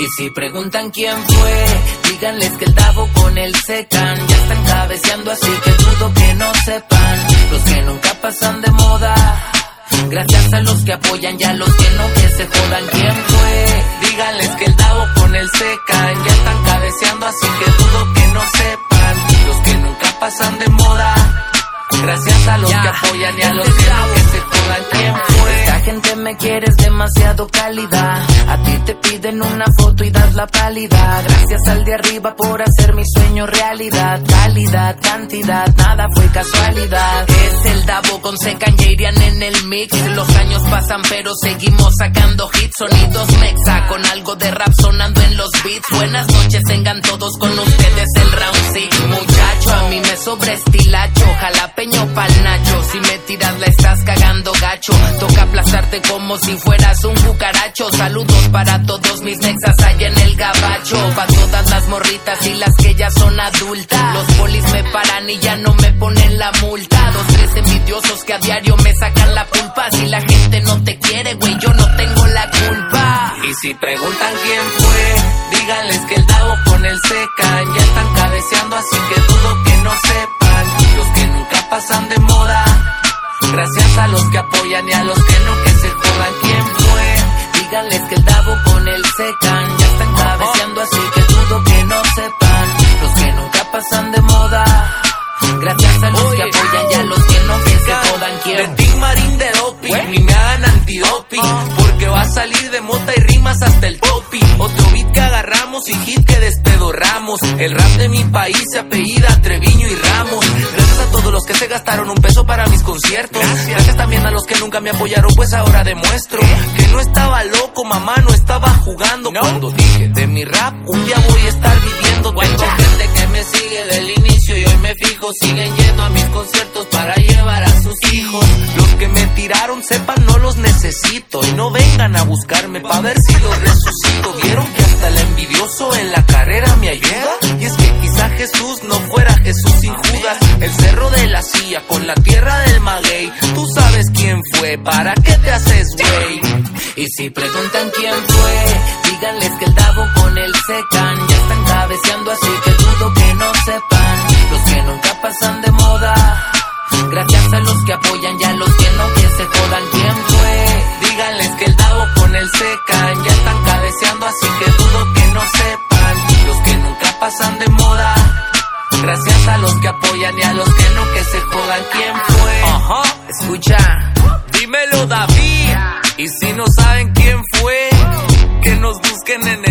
Y si preguntan quién fue, díganles que el Davo con el secan ya están cabeceando así que dudo que no sepan. Los que nunca pasan de moda. Gracias a los que apoyan y a los que no que se jodan quién fue. Díganles que el Davo con el secan ya están cabeceando así que dudo que no sepan. Los que nunca pasan de moda. Gracias a los que apoyan y a los que no que se jodan quién fue. Esta gente me quiere es demasiado cálida. A ti te piden una foto y das la pálida. Gracias al de arriba por hacer mi sueño realidad. Calidad, cantidad, nada fue casualidad. Es el Davo con Secan y Irian en el mix. Los años pasan pero seguimos sacando hits. Sonidos mexa con algo de rap sonando en los beats. Buenas noches, tengan todos con ustedes el round six. Muchacho, a mí me sobra estilacho. Jalapeño pa'l nacho. Si me tiras la Toca aplastarte como si fueras un cucaracho. Saludos para todos mis nexas allá en el gabacho. Pa' todas las morritas y las que ya son adultas. Los polis me paran y ya no me ponen la multa. Dos, tres envidiosos que a diario me sacan la pulpa. Si la gente no te quiere, güey, yo no tengo la culpa. Y si preguntan quién fue, díganles que el Davo con el secan ya están cabeceando, así que dudo que no sepan. Secan ya están cabeceando así que dudo que no sepan. Los que nunca pasan de moda. Gracias a los que apoyan y a los que no que se jodan De quién. Team Marín de doping, ni me hagan antidoping. Porque va a salir de mota y rimas hasta el topi. Otro beat que agarramos y hit que despedorramos. El rap de mi país se apellida Treviño y Ramos. Gracias a todos los que se gastaron un peso para mis conciertos. Gracias, también a los que nunca me apoyaron, pues ahora demuestro que no estaba loco, mamá, no jugando. Cuando dije de mi rap, un día voy a estar viviendo. Tengo gente que me sigue del inicio y hoy me fijo. Siguen yendo a mis conciertos para llevar a sus hijos. Los que me tiraron, sepan, no los necesito. Y no vengan a buscarme para ver si los resucito. Vieron que hasta el envidioso en la carrera me ayuda. Y es que quizá Jesús no fuera Jesús sin Judas. El cerro de la silla con la tierra del maguey. Tú sabes quién fue, ¿para qué te haces güey? Si preguntan quién fue, díganles que el Davo con el secan ya están cabeceando así que dudo que no sepan. Los que nunca pasan de moda. Gracias a los que apoyan y a los que no que se jodan quién fue. Díganles que el Davo con el secan ya están cabeceando así que dudo que no sepan. Los que nunca pasan de moda. Gracias a los que apoyan y a los que no que se jodan quién fue. Ajá. Escucha. Dímelo, David. Y si no saben quién fue, que nos busquen en el.